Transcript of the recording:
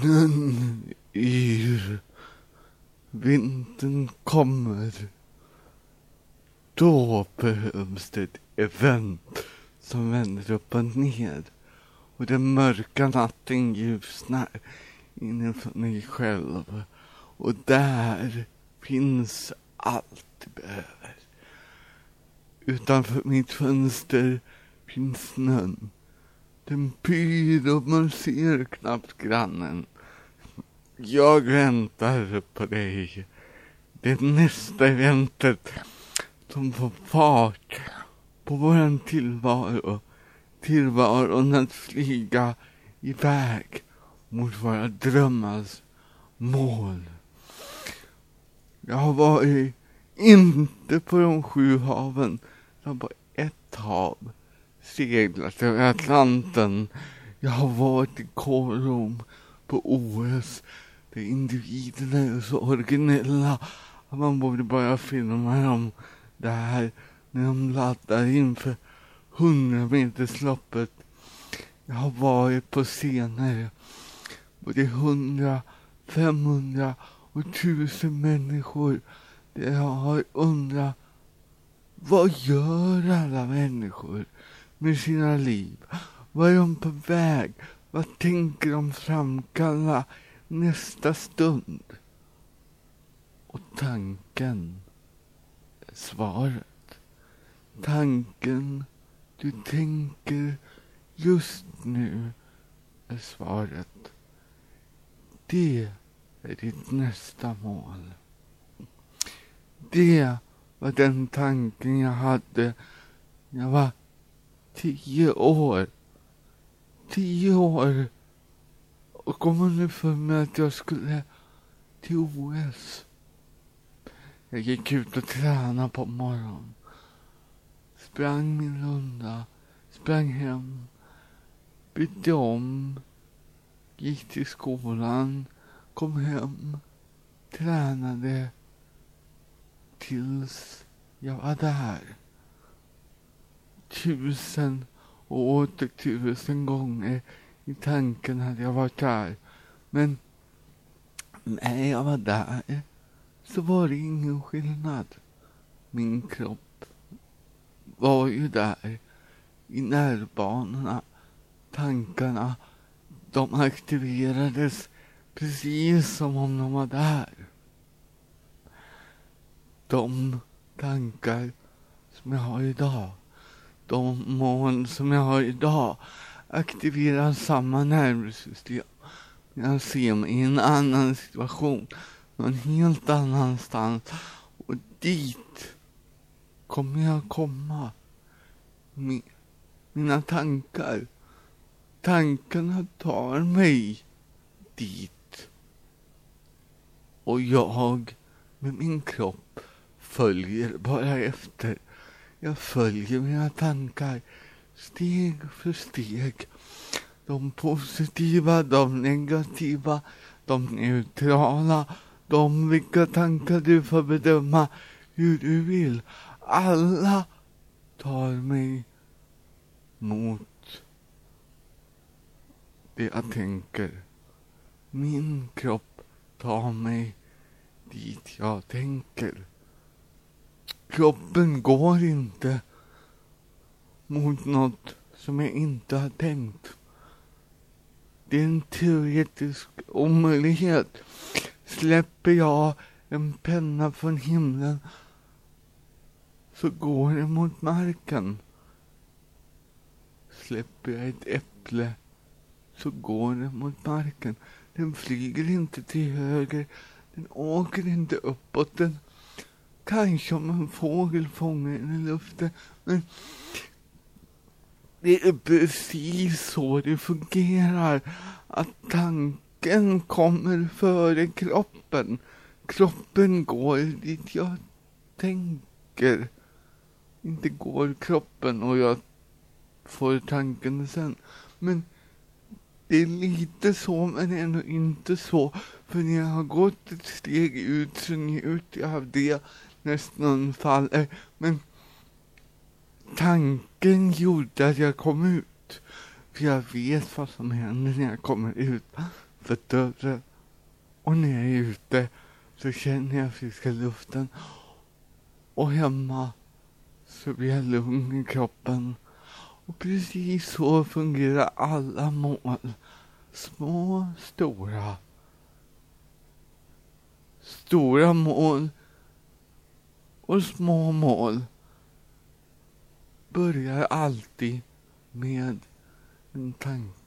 Snön yr, vintern kommer. Då behövs det ett event som vänder upp och ner och den mörka natten ljusnar inifrån mig själv och där finns allt du behöver. Utanför mitt fönster finns snön. Den pyr och man ser knappt grannen. Jag väntar på dig. Det är nästa eventet som får fart på våran tillvaro. Tillvaron att flyga iväg mot våra drömmars mål. Jag har varit inte på de sju haven, utan på ett hav. Seglat över Atlanten. Jag har varit i Korum på OS där individerna är så originella att man borde börja filma dem. Där när de laddar inför 100 metersloppet. Jag har varit på scener. Både 100, 500 och 1000 människor. Där jag har undrat vad gör alla människor? Med sina liv? Vad är de på väg? Vad tänker de framkalla nästa stund? Och tanken är svaret. Tanken du tänker just nu är svaret. Det är ditt nästa mål. Det var den tanken jag hade jag var tio år. Tio år. Och kom underfund med att jag skulle till OS. Jag gick ut och tränade på morgonen. Sprang min runda. Sprang hem. Bytte om. Gick till skolan. Kom hem. Tränade. Tills jag var där. Tusen och åter tusen gånger i tanken hade jag varit där. Men när jag var där så var det ingen skillnad. Min kropp var ju där i nervbanorna. Tankarna, de aktiverades precis som om de var där. De tankar som jag har idag, de mål som jag har idag aktiverar samma nervsystem. Jag ser mig i en annan situation, någon helt annanstans och dit kommer jag komma. Mina tankar, tankarna tar mig dit. Och jag med min kropp följer bara efter. Jag följer mina tankar steg för steg. De positiva, de negativa, de neutrala, de vilka tankar du får bedöma hur du vill. Alla tar mig mot det jag tänker. Min kropp tar mig dit jag tänker. Kroppen går inte mot något som jag inte har tänkt. Det är en teoretisk omöjlighet. Släpper jag en penna från himlen så går det mot marken. Släpper jag ett äpple så går det mot marken. Den flyger inte till höger, den åker inte uppåt. Den kanske om en fågel fångar en i luften, men det är precis så det fungerar. Att tanken kommer före kroppen. Kroppen går dit jag tänker. Inte går kroppen och jag får tanken sen. Men det är lite så men ändå inte så. För när jag har gått ett steg ut så njuter jag av det nästan faller. Eh, men tanken gjorde att jag kom ut. För jag vet vad som händer när jag kommer ut. för dörren. Och när jag är ute så känner jag friska luften. Och hemma så blir jag lugn i kroppen. Och precis så fungerar alla mål. Små, stora. Stora mål och små mål börjar alltid med en tanke.